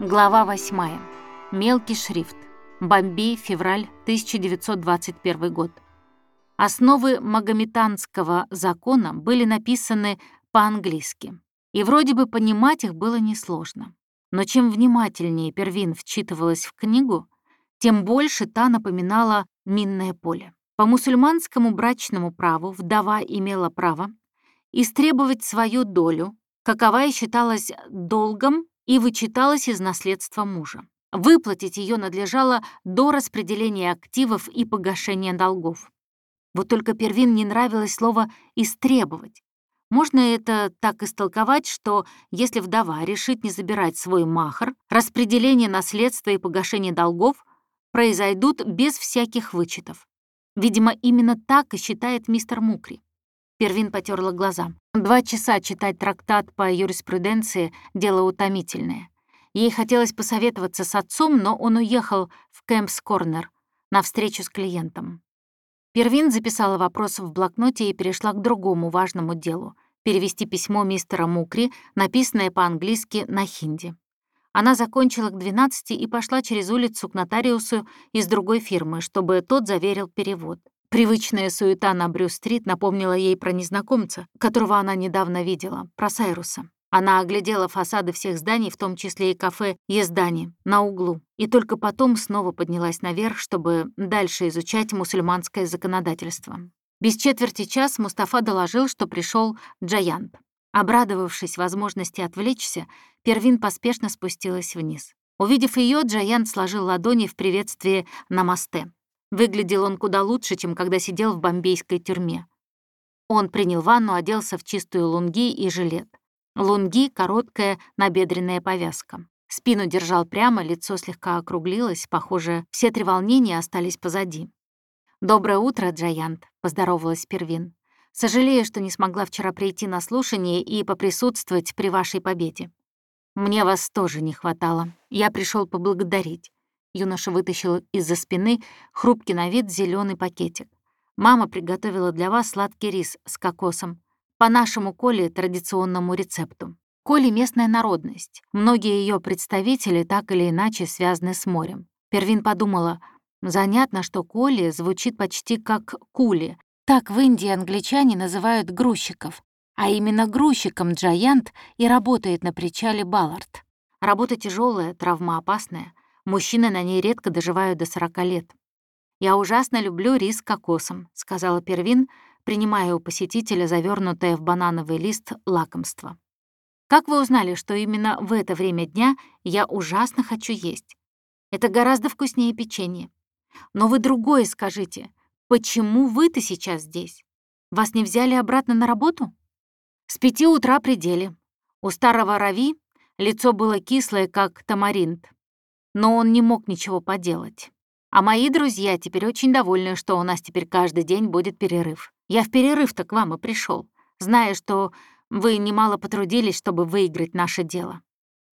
Глава 8. Мелкий шрифт. Бомбей, февраль 1921 год. Основы магометанского закона были написаны по-английски, и вроде бы понимать их было несложно. Но чем внимательнее Первин вчитывалась в книгу, тем больше та напоминала минное поле. По мусульманскому брачному праву вдова имела право истребовать свою долю, каковая считалась долгом и вычиталась из наследства мужа. Выплатить ее надлежало до распределения активов и погашения долгов. Вот только Первин не нравилось слово «истребовать». Можно это так истолковать, что если вдова решит не забирать свой махар, распределение наследства и погашение долгов произойдут без всяких вычетов. Видимо, именно так и считает мистер Мукри. Первин потерла глаза. Два часа читать трактат по юриспруденции — дело утомительное. Ей хотелось посоветоваться с отцом, но он уехал в Кэмпс-Корнер на встречу с клиентом. Первин записала вопрос в блокноте и перешла к другому важному делу — перевести письмо мистера Мукри, написанное по-английски на хинди. Она закончила к 12 и пошла через улицу к нотариусу из другой фирмы, чтобы тот заверил перевод. Привычная суета на Брю-стрит напомнила ей про незнакомца, которого она недавно видела, про Сайруса. Она оглядела фасады всех зданий, в том числе и кафе «Ездани» на углу, и только потом снова поднялась наверх, чтобы дальше изучать мусульманское законодательство. Без четверти час Мустафа доложил, что пришел Джаянт. Обрадовавшись возможности отвлечься, Первин поспешно спустилась вниз. Увидев ее, Джаянт сложил ладони в приветствии «Намасте». Выглядел он куда лучше, чем когда сидел в бомбейской тюрьме. Он принял ванну, оделся в чистую лунги и жилет. Лунги — короткая набедренная повязка. Спину держал прямо, лицо слегка округлилось, похоже, все три волнения остались позади. «Доброе утро, Джаянт», — поздоровалась Первин. «Сожалею, что не смогла вчера прийти на слушание и поприсутствовать при вашей победе. Мне вас тоже не хватало. Я пришел поблагодарить. Юноша вытащил из-за спины хрупкий на вид зеленый пакетик. «Мама приготовила для вас сладкий рис с кокосом. По нашему Коле традиционному рецепту. Коли — местная народность. Многие ее представители так или иначе связаны с морем. Первин подумала, занятно, что Коли звучит почти как Кули. Так в Индии англичане называют грузчиков. А именно грузчиком Джаянт и работает на причале Баллард. Работа тяжелая, травмоопасная. Мужчины на ней редко доживают до 40 лет. «Я ужасно люблю рис с кокосом», — сказала Первин, принимая у посетителя завернутое в банановый лист лакомство. «Как вы узнали, что именно в это время дня я ужасно хочу есть? Это гораздо вкуснее печенья. Но вы другое скажите. Почему вы-то сейчас здесь? Вас не взяли обратно на работу?» С пяти утра пределе. У старого Рави лицо было кислое, как тамаринт но он не мог ничего поделать. А мои друзья теперь очень довольны, что у нас теперь каждый день будет перерыв. Я в перерыв-то к вам и пришел, зная, что вы немало потрудились, чтобы выиграть наше дело».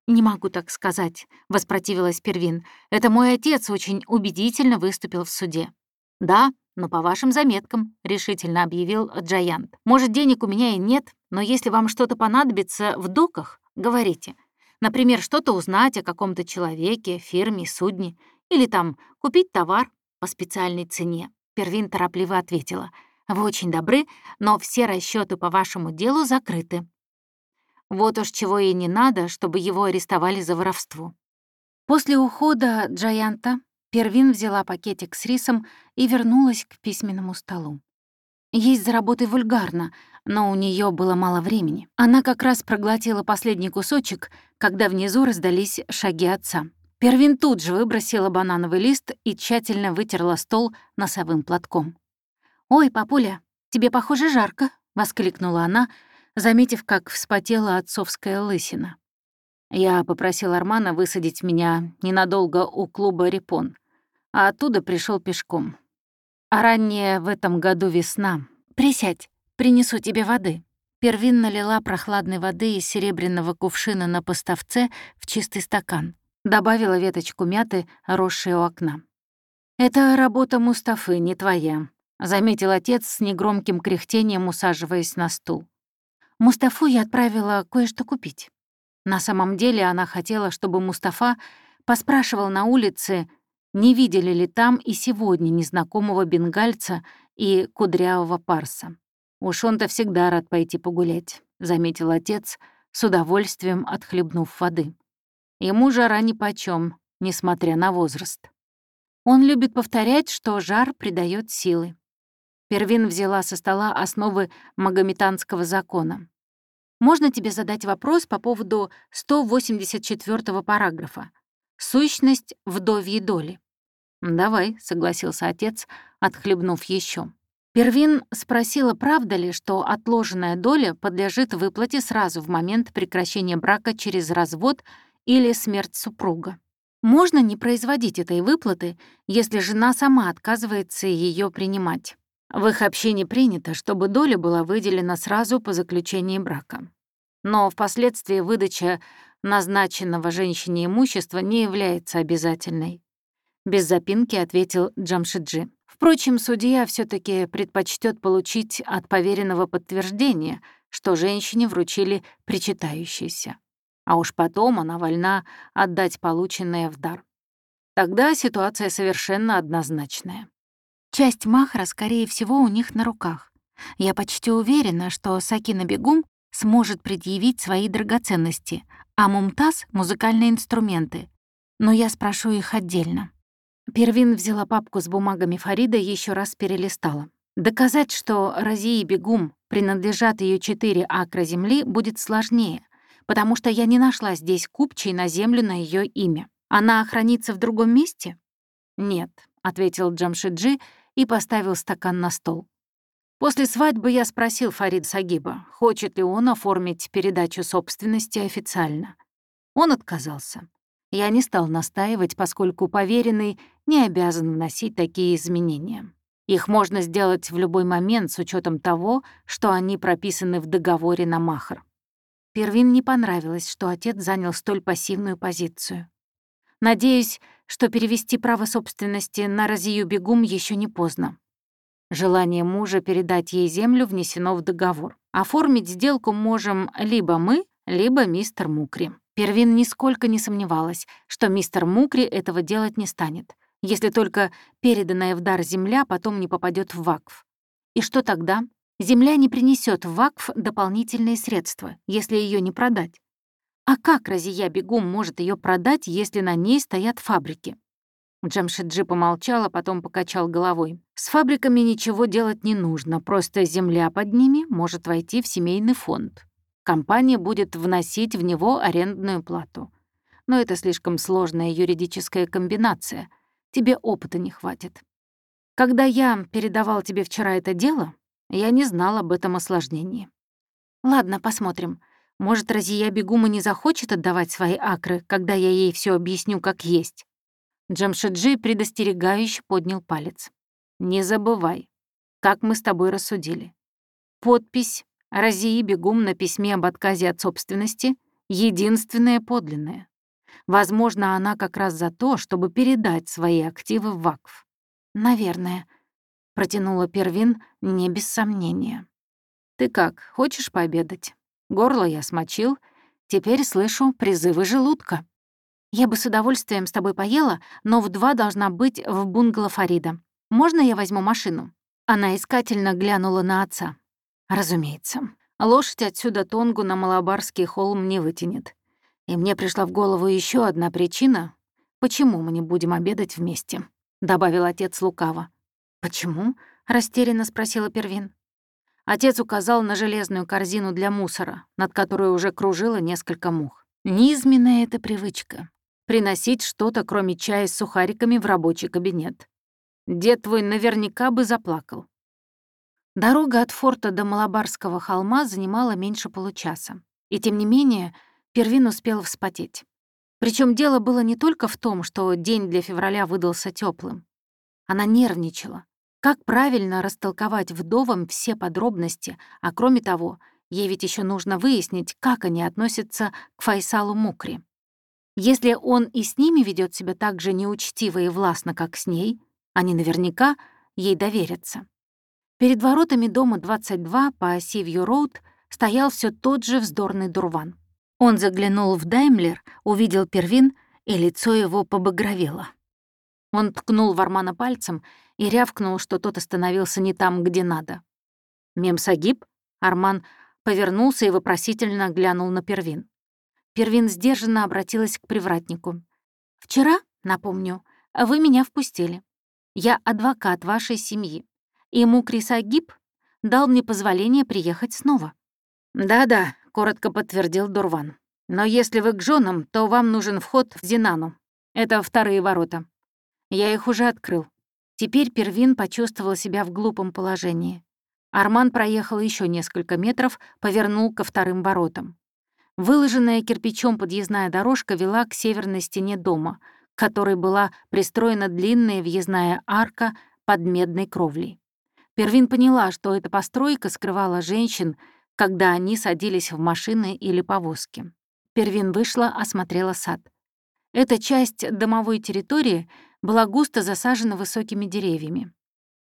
«Не могу так сказать», — воспротивилась Первин. «Это мой отец очень убедительно выступил в суде». «Да, но по вашим заметкам», — решительно объявил Джаянт. «Может, денег у меня и нет, но если вам что-то понадобится в доках, говорите. Например, что-то узнать о каком-то человеке, фирме, судне. Или там купить товар по специальной цене. Первин торопливо ответила. «Вы очень добры, но все расчеты по вашему делу закрыты». Вот уж чего и не надо, чтобы его арестовали за воровство. После ухода Джаянта Первин взяла пакетик с рисом и вернулась к письменному столу. Есть за работой вульгарно, но у нее было мало времени. Она как раз проглотила последний кусочек, когда внизу раздались шаги отца. Первин тут же выбросила банановый лист и тщательно вытерла стол носовым платком. «Ой, папуля, тебе, похоже, жарко», — воскликнула она, заметив, как вспотела отцовская лысина. Я попросил Армана высадить меня ненадолго у клуба «Репон», а оттуда пришел пешком. А ранняя в этом году весна. Присядь, принесу тебе воды». Первин налила прохладной воды из серебряного кувшина на поставце в чистый стакан. Добавила веточку мяты, росшей у окна. «Это работа Мустафы, не твоя», — заметил отец с негромким кряхтением, усаживаясь на стул. «Мустафу я отправила кое-что купить». На самом деле она хотела, чтобы Мустафа поспрашивал на улице, не видели ли там и сегодня незнакомого бенгальца и кудрявого парса. «Уж он-то всегда рад пойти погулять», — заметил отец, с удовольствием отхлебнув воды. Ему жара нипочём, несмотря на возраст. Он любит повторять, что жар придает силы. Первин взяла со стола основы магометанского закона. «Можно тебе задать вопрос по поводу 184 параграфа? Сущность вдовьей доли». «Давай», — согласился отец, отхлебнув еще. Первин спросила, правда ли, что отложенная доля подлежит выплате сразу в момент прекращения брака через развод или смерть супруга. Можно не производить этой выплаты, если жена сама отказывается ее принимать. В их общине принято, чтобы доля была выделена сразу по заключении брака. Но впоследствии выдача назначенного женщине имущества не является обязательной. Без запинки ответил Джамшиджи. Впрочем, судья все таки предпочтет получить от поверенного подтверждение, что женщине вручили причитающееся. А уж потом она вольна отдать полученное в дар. Тогда ситуация совершенно однозначная. Часть махра, скорее всего, у них на руках. Я почти уверена, что Сакина Бегум сможет предъявить свои драгоценности, а Мумтаз — музыкальные инструменты. Но я спрошу их отдельно. Первин взяла папку с бумагами Фарида и еще раз перелистала. Доказать, что Разии Бегум принадлежат ее четыре акра земли, будет сложнее, потому что я не нашла здесь купчей на землю на ее имя. Она хранится в другом месте? Нет, ответил Джамшиджи и поставил стакан на стол. После свадьбы я спросил Фарид Сагиба, хочет ли он оформить передачу собственности официально. Он отказался. Я не стал настаивать, поскольку поверенный не обязан вносить такие изменения. Их можно сделать в любой момент с учетом того, что они прописаны в договоре на Махар. Первин не понравилось, что отец занял столь пассивную позицию. Надеюсь, что перевести право собственности на Разию Бегум еще не поздно. Желание мужа передать ей землю внесено в договор. Оформить сделку можем либо мы, либо мистер Мукри. Первин нисколько не сомневалась, что мистер Мукри этого делать не станет, если только переданная в дар земля потом не попадет в вакф. И что тогда? Земля не принесет в вакф дополнительные средства, если ее не продать. А как Разия Бегум может ее продать, если на ней стоят фабрики? Джамшиджи помолчал, а потом покачал головой. С фабриками ничего делать не нужно, просто земля под ними может войти в семейный фонд компания будет вносить в него арендную плату. Но это слишком сложная юридическая комбинация. Тебе опыта не хватит. Когда я передавал тебе вчера это дело, я не знал об этом осложнении. Ладно, посмотрим. Может, Разия Бегума не захочет отдавать свои акры, когда я ей все объясню как есть. Джамшиджи предостерегающе поднял палец. «Не забывай, как мы с тобой рассудили. Подпись Разии бегум на письме об отказе от собственности — единственное подлинное. Возможно, она как раз за то, чтобы передать свои активы в ВАКФ. «Наверное», — протянула Первин не без сомнения. «Ты как, хочешь пообедать? Горло я смочил, теперь слышу призывы желудка». «Я бы с удовольствием с тобой поела, но в два должна быть в бунгало Фарида. Можно я возьму машину?» Она искательно глянула на отца. Разумеется. Лошадь отсюда Тонгу на Малабарский холм не вытянет. И мне пришла в голову еще одна причина, почему мы не будем обедать вместе, — добавил отец лукаво. «Почему?» — растерянно спросила Первин. Отец указал на железную корзину для мусора, над которой уже кружило несколько мух. Низменная это привычка — приносить что-то, кроме чая с сухариками, в рабочий кабинет. Дед твой наверняка бы заплакал. Дорога от форта до Малабарского холма занимала меньше получаса. И тем не менее, Первин успел вспотеть. Причем дело было не только в том, что день для февраля выдался теплым. Она нервничала. Как правильно растолковать вдовам все подробности, а кроме того, ей ведь еще нужно выяснить, как они относятся к Файсалу Мукри. Если он и с ними ведет себя так же неучтиво и властно, как с ней, они наверняка ей доверятся. Перед воротами дома 22 по оси Вью-Роуд стоял все тот же вздорный дурван. Он заглянул в Даймлер, увидел Первин, и лицо его побагровело. Он ткнул в Армана пальцем и рявкнул, что тот остановился не там, где надо. «Мемсагиб?» Арман повернулся и вопросительно глянул на Первин. Первин сдержанно обратилась к привратнику. «Вчера, напомню, вы меня впустили. Я адвокат вашей семьи, и Мукрис Агиб дал мне позволение приехать снова». «Да-да», — коротко подтвердил Дурван. «Но если вы к женам, то вам нужен вход в Зинану. Это вторые ворота. Я их уже открыл». Теперь Первин почувствовал себя в глупом положении. Арман проехал еще несколько метров, повернул ко вторым воротам. Выложенная кирпичом подъездная дорожка вела к северной стене дома, к которой была пристроена длинная въездная арка под медной кровлей. Первин поняла, что эта постройка скрывала женщин, когда они садились в машины или повозки. Первин вышла, осмотрела сад. Эта часть домовой территории была густо засажена высокими деревьями.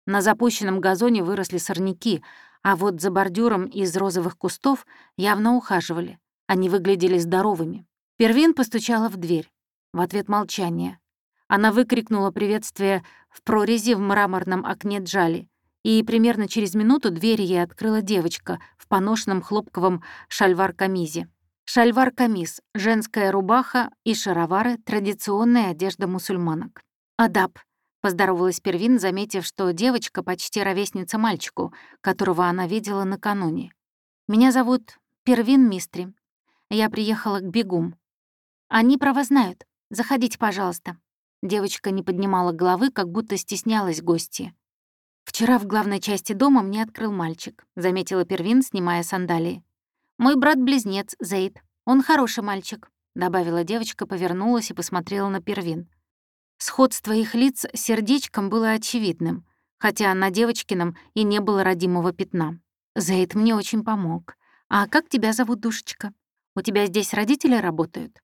На запущенном газоне выросли сорняки, а вот за бордюром из розовых кустов явно ухаживали. Они выглядели здоровыми. Первин постучала в дверь. В ответ молчание. Она выкрикнула приветствие в прорези в мраморном окне Джали и примерно через минуту дверь ей открыла девочка в поношенном хлопковом шальвар-камизе. Шальвар-камиз — женская рубаха и шаровары — традиционная одежда мусульманок. «Адаб», — поздоровалась Первин, заметив, что девочка почти ровесница мальчику, которого она видела накануне. «Меня зовут Первин Мистри. Я приехала к Бегум. Они про вас знают. Заходите, пожалуйста». Девочка не поднимала головы, как будто стеснялась гости. «Вчера в главной части дома мне открыл мальчик», — заметила Первин, снимая сандалии. «Мой брат-близнец, Зейд. Он хороший мальчик», — добавила девочка, повернулась и посмотрела на Первин. Сходство их лиц с сердечком было очевидным, хотя на девочкином и не было родимого пятна. «Зейд мне очень помог. А как тебя зовут, душечка? У тебя здесь родители работают?»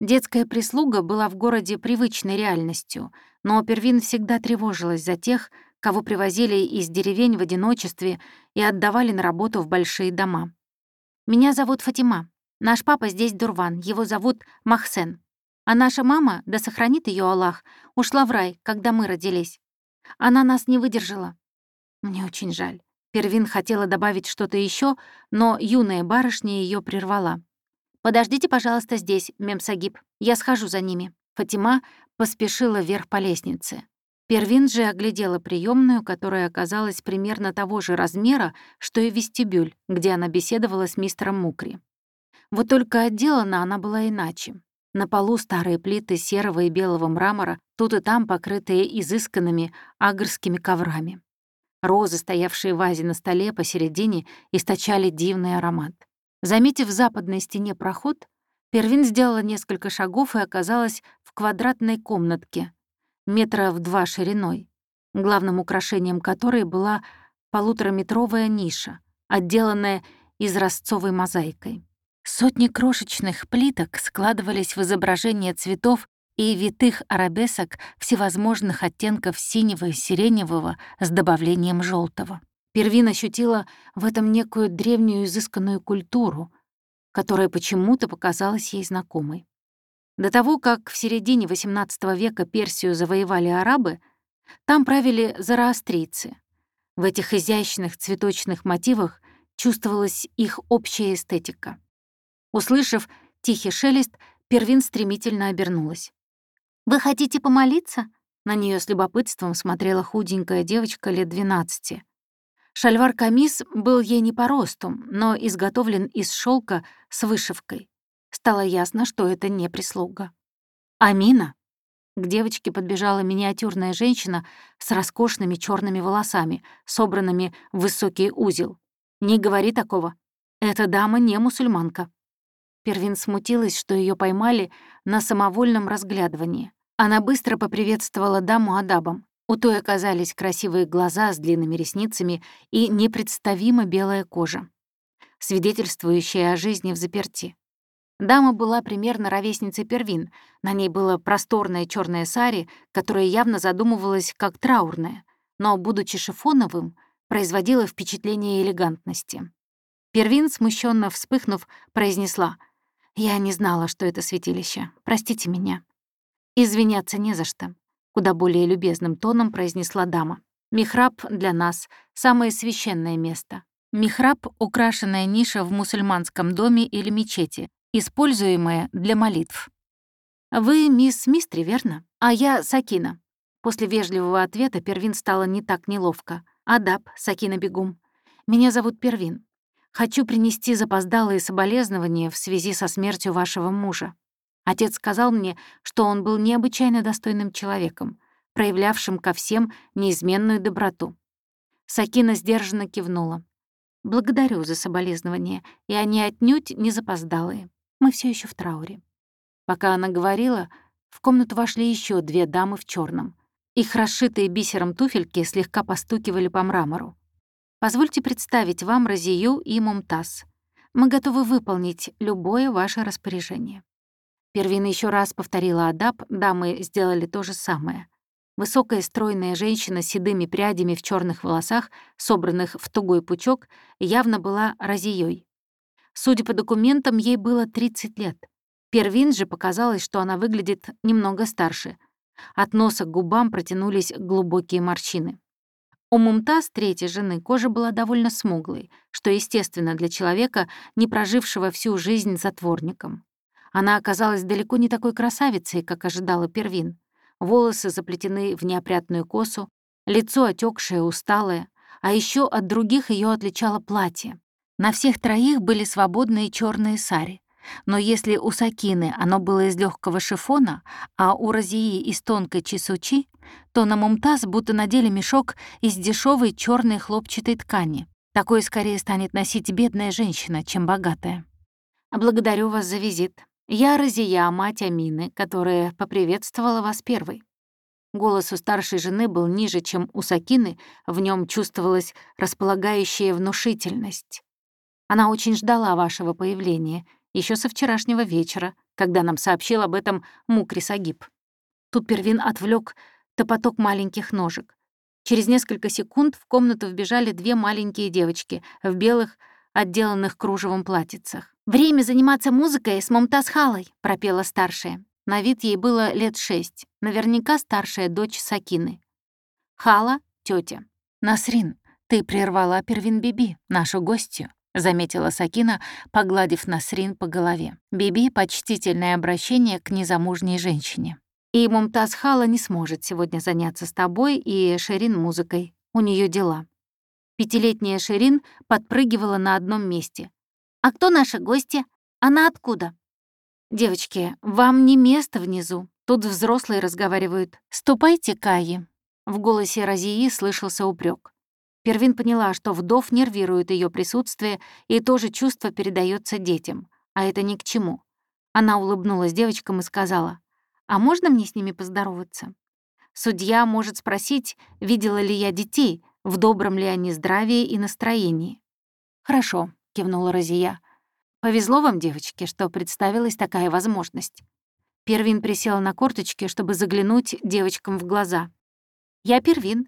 Детская прислуга была в городе привычной реальностью, но Первин всегда тревожилась за тех, кого привозили из деревень в одиночестве и отдавали на работу в большие дома. «Меня зовут Фатима. Наш папа здесь Дурван, его зовут Махсен. А наша мама, да сохранит ее Аллах, ушла в рай, когда мы родились. Она нас не выдержала. Мне очень жаль». Первин хотела добавить что-то еще, но юная барышня ее прервала. «Подождите, пожалуйста, здесь, Мемсагиб. Я схожу за ними». Фатима поспешила вверх по лестнице. Первин же оглядела приемную, которая оказалась примерно того же размера, что и вестибюль, где она беседовала с мистером Мукри. Вот только отделана она была иначе. На полу старые плиты серого и белого мрамора, тут и там покрытые изысканными агрскими коврами. Розы, стоявшие в вазе на столе посередине, источали дивный аромат. Заметив в западной стене проход, Первин сделала несколько шагов и оказалась в квадратной комнатке, метра в два шириной, главным украшением которой была полутораметровая ниша, отделанная изразцовой мозаикой. Сотни крошечных плиток складывались в изображение цветов и витых арабесок всевозможных оттенков синего и сиреневого с добавлением желтого. Первин ощутила в этом некую древнюю изысканную культуру, которая почему-то показалась ей знакомой. До того, как в середине XVIII века Персию завоевали арабы, там правили зороастрийцы. В этих изящных цветочных мотивах чувствовалась их общая эстетика. Услышав тихий шелест, Первин стремительно обернулась. «Вы хотите помолиться?» На нее с любопытством смотрела худенькая девочка лет 12. Шальвар-камис был ей не по росту, но изготовлен из шелка с вышивкой. Стало ясно, что это не прислуга. «Амина!» К девочке подбежала миниатюрная женщина с роскошными черными волосами, собранными в высокий узел. «Не говори такого. Эта дама не мусульманка». Первин смутилась, что ее поймали на самовольном разглядывании. Она быстро поприветствовала даму адабом. У той оказались красивые глаза с длинными ресницами и непредставимо белая кожа, свидетельствующая о жизни в заперти. Дама была примерно ровесницей Первин. На ней было просторное черное сари, которое явно задумывалось как траурное, но, будучи шифоновым, производило впечатление элегантности. Первин, смущенно вспыхнув, произнесла Я не знала, что это святилище. Простите меня. Извиняться не за что, куда более любезным тоном произнесла дама. Михраб для нас — самое священное место. Михраб — украшенная ниша в мусульманском доме или мечети, используемая для молитв. «Вы мисс Мистри, верно? А я Сакина». После вежливого ответа Первин стало не так неловко. «Адаб, Сакина Бегум. Меня зовут Первин. Хочу принести запоздалые соболезнования в связи со смертью вашего мужа. Отец сказал мне, что он был необычайно достойным человеком, проявлявшим ко всем неизменную доброту. Сакина сдержанно кивнула. «Благодарю за соболезнования, и они отнюдь не запоздалые. Мы все еще в трауре». Пока она говорила, в комнату вошли еще две дамы в черном. Их расшитые бисером туфельки слегка постукивали по мрамору. Позвольте представить вам Розию и Мумтаз. Мы готовы выполнить любое ваше распоряжение». Первина еще раз повторила Адап, дамы сделали то же самое. Высокая стройная женщина с седыми прядями в черных волосах, собранных в тугой пучок, явно была Розией. Судя по документам, ей было 30 лет. Первин же показалось, что она выглядит немного старше. От носа к губам протянулись глубокие морщины. У Мумтаз, третьей жены, кожа была довольно смуглой, что естественно для человека, не прожившего всю жизнь затворником. Она оказалась далеко не такой красавицей, как ожидала Первин. Волосы заплетены в неопрятную косу, лицо отекшее, усталое, а еще от других ее отличало платье. На всех троих были свободные черные сари. Но если у Сакины оно было из легкого шифона, а у Розии из тонкой чесучи, то на Мумтаз будто надели мешок из дешевой черной хлопчатой ткани. Такое скорее станет носить бедная женщина, чем богатая. «Благодарю вас за визит. Я Розия, мать Амины, которая поприветствовала вас первой». Голос у старшей жены был ниже, чем у Сакины, в нем чувствовалась располагающая внушительность. Она очень ждала вашего появления еще со вчерашнего вечера, когда нам сообщил об этом Мукрис Агиб. Тут Первин отвлек топоток маленьких ножек. Через несколько секунд в комнату вбежали две маленькие девочки в белых, отделанных кружевом платьицах. «Время заниматься музыкой с Момтаз Халой», — пропела старшая. На вид ей было лет шесть, наверняка старшая дочь Сакины. Хала — тетя. «Насрин, ты прервала Первин Биби, нашу гостью», — заметила Сакина, погладив Насрин по голове. Биби — почтительное обращение к незамужней женщине. «И Мумтаз Хала не сможет сегодня заняться с тобой и Шерин музыкой. У нее дела». Пятилетняя Шерин подпрыгивала на одном месте. «А кто наши гости? Она откуда?» «Девочки, вам не место внизу. Тут взрослые разговаривают. Ступайте, Каи». В голосе Розии слышался упрек. Первин поняла, что вдов нервирует ее присутствие, и тоже чувство передается детям, а это ни к чему. Она улыбнулась девочкам и сказала, «А можно мне с ними поздороваться?» Судья может спросить, видела ли я детей, в добром ли они здравии и настроении. «Хорошо», — кивнула Розия. «Повезло вам, девочки, что представилась такая возможность». Первин присел на корточки, чтобы заглянуть девочкам в глаза. «Я Первин,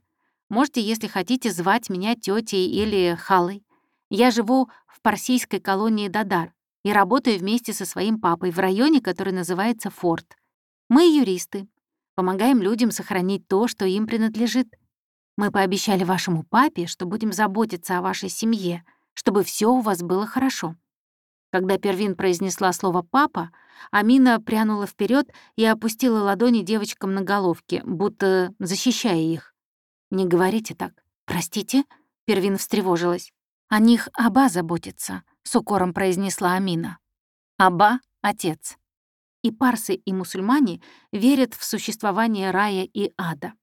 Можете, если хотите, звать меня тетей или Халой. Я живу в парсийской колонии Дадар и работаю вместе со своим папой в районе, который называется Форт. Мы юристы. Помогаем людям сохранить то, что им принадлежит. Мы пообещали вашему папе, что будем заботиться о вашей семье, чтобы все у вас было хорошо. Когда Первин произнесла слово «папа», Амина прянула вперед и опустила ладони девочкам на головки, будто защищая их. «Не говорите так. Простите?» — Первин встревожилась. «О них Аба заботится», — с укором произнесла Амина. «Аба — отец. И парсы, и мусульмане верят в существование рая и ада.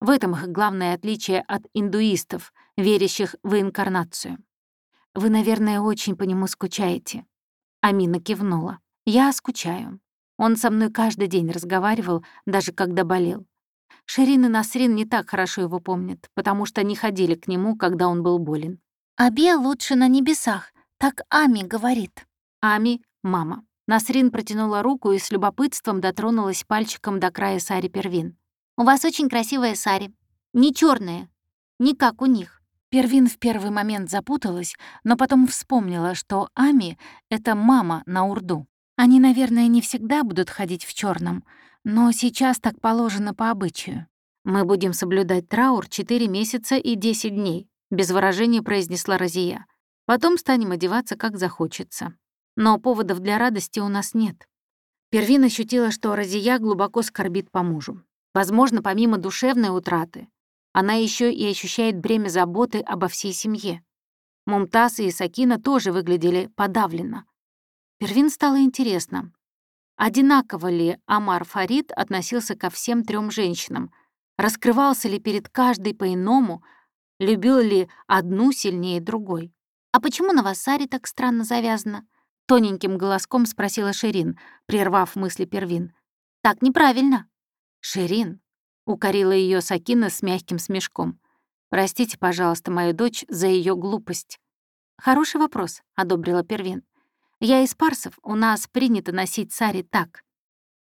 В этом их главное отличие от индуистов, верящих в инкарнацию. Вы, наверное, очень по нему скучаете». Амина кивнула. «Я скучаю. Он со мной каждый день разговаривал, даже когда болел. Ширин и Насрин не так хорошо его помнят, потому что не ходили к нему, когда он был болен. «Абе лучше на небесах», так Ами говорит. Ами — мама. Насрин протянула руку и с любопытством дотронулась пальчиком до края сари Первин. «У вас очень красивая сари. Не черная, не как у них». Первин в первый момент запуталась, но потом вспомнила, что Ами — это мама на урду. Они, наверное, не всегда будут ходить в черном, но сейчас так положено по обычаю. Мы будем соблюдать траур 4 месяца и 10 дней, без выражения произнесла Розия. Потом станем одеваться, как захочется. Но поводов для радости у нас нет. Первин ощутила, что Розия глубоко скорбит по мужу. Возможно, помимо душевной утраты, она еще и ощущает бремя заботы обо всей семье. Мумтаз и Сакина тоже выглядели подавленно. Первин стало интересно, одинаково ли Амар Фарид относился ко всем трем женщинам, раскрывался ли перед каждой по-иному, любил ли одну сильнее другой. «А почему на вас Саре так странно завязано?» — тоненьким голоском спросила Ширин, прервав мысли Первин. «Так неправильно». «Ширин», — укорила ее Сакина с мягким смешком. «Простите, пожалуйста, мою дочь за ее глупость». «Хороший вопрос», — одобрила Первин. «Я из парсов, у нас принято носить сари так».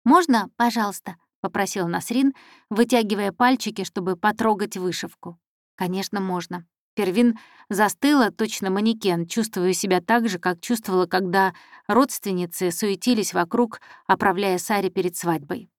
«Можно, пожалуйста?» — попросила Насрин, вытягивая пальчики, чтобы потрогать вышивку. «Конечно, можно». Первин застыла, точно манекен, чувствуя себя так же, как чувствовала, когда родственницы суетились вокруг, оправляя Саре перед свадьбой.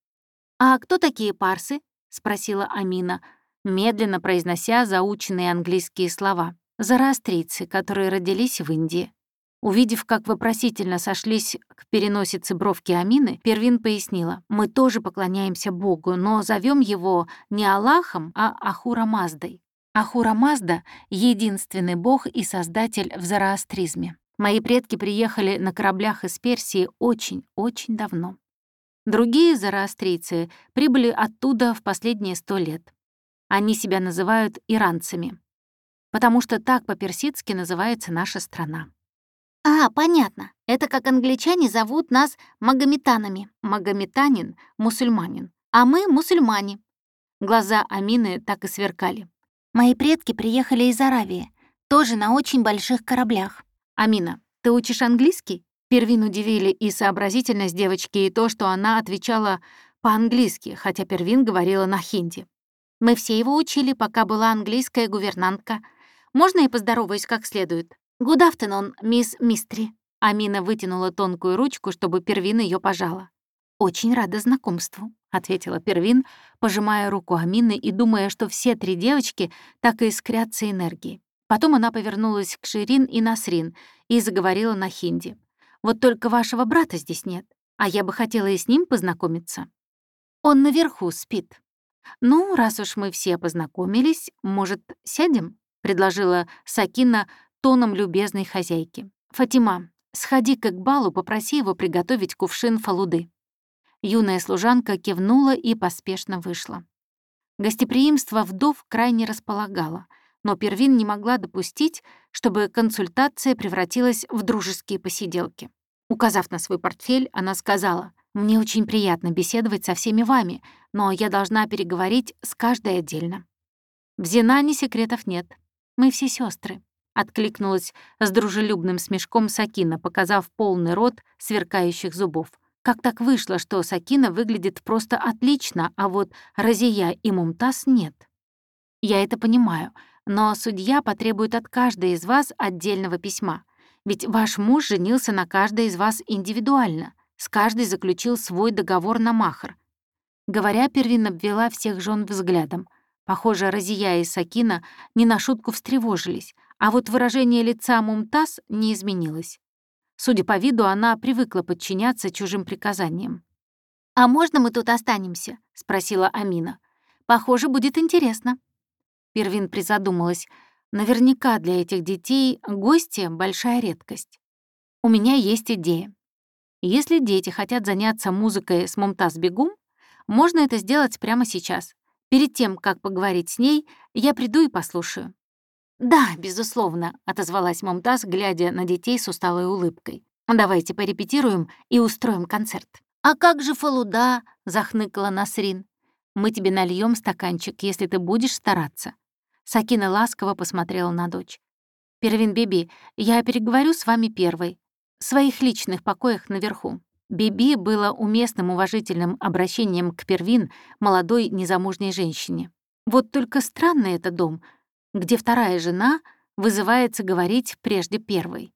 «А кто такие парсы?» — спросила Амина, медленно произнося заученные английские слова. «Зороастрийцы, которые родились в Индии». Увидев, как вопросительно сошлись к переносице бровки Амины, Первин пояснила, «Мы тоже поклоняемся Богу, но зовем его не Аллахом, а Ахура Маздой. Ахура Мазда — единственный бог и создатель в зороастризме. Мои предки приехали на кораблях из Персии очень-очень давно. Другие зороастрийцы прибыли оттуда в последние сто лет. Они себя называют иранцами, потому что так по-персидски называется наша страна. «А, понятно. Это как англичане зовут нас магометанами. Магометанин — мусульманин. А мы — мусульмане». Глаза Амины так и сверкали. «Мои предки приехали из Аравии, тоже на очень больших кораблях». «Амина, ты учишь английский?» Первин удивили и сообразительность девочки, и то, что она отвечала по-английски, хотя Первин говорила на хинди. «Мы все его учили, пока была английская гувернантка. Можно я поздороваюсь как следует?» «Good afternoon, мисс Мистри». Амина вытянула тонкую ручку, чтобы Первин ее пожала. «Очень рада знакомству», — ответила Первин, пожимая руку Амины и думая, что все три девочки так и искрятся энергией. Потом она повернулась к Ширин и Насрин и заговорила на хинди. Вот только вашего брата здесь нет, а я бы хотела и с ним познакомиться. Он наверху спит. Ну, раз уж мы все познакомились, может, сядем?» — предложила Сакина тоном любезной хозяйки. «Фатима, сходи к Экбалу, попроси его приготовить кувшин фалуды». Юная служанка кивнула и поспешно вышла. Гостеприимство вдов крайне располагало, но Первин не могла допустить, чтобы консультация превратилась в дружеские посиделки. Указав на свой портфель, она сказала, «Мне очень приятно беседовать со всеми вами, но я должна переговорить с каждой отдельно». «В Зинане секретов нет. Мы все сестры, откликнулась с дружелюбным смешком Сакина, показав полный рот сверкающих зубов. Как так вышло, что Сакина выглядит просто отлично, а вот Разия и Мумтаз нет? Я это понимаю, но судья потребует от каждой из вас отдельного письма. Ведь ваш муж женился на каждой из вас индивидуально, с каждой заключил свой договор на махр. Говоря, Первин обвела всех жен взглядом. Похоже, Разия и Сакина не на шутку встревожились, а вот выражение лица Мумтаз не изменилось. Судя по виду, она привыкла подчиняться чужим приказаниям. «А можно мы тут останемся?» — спросила Амина. «Похоже, будет интересно». Первин призадумалась. Наверняка для этих детей гости — большая редкость. У меня есть идея. Если дети хотят заняться музыкой с Мумтаз Бегум, можно это сделать прямо сейчас. Перед тем, как поговорить с ней, я приду и послушаю. «Да, безусловно», — отозвалась Мумтаз, глядя на детей с усталой улыбкой. «Давайте порепетируем и устроим концерт». «А как же Фалуда?» — захныкала Насрин. «Мы тебе нальем стаканчик, если ты будешь стараться». Сакина ласково посмотрела на дочь. «Первин Биби, я переговорю с вами первой. В своих личных покоях наверху». Биби было уместным уважительным обращением к Первин, молодой незамужней женщине. Вот только странный это дом, где вторая жена вызывается говорить прежде первой.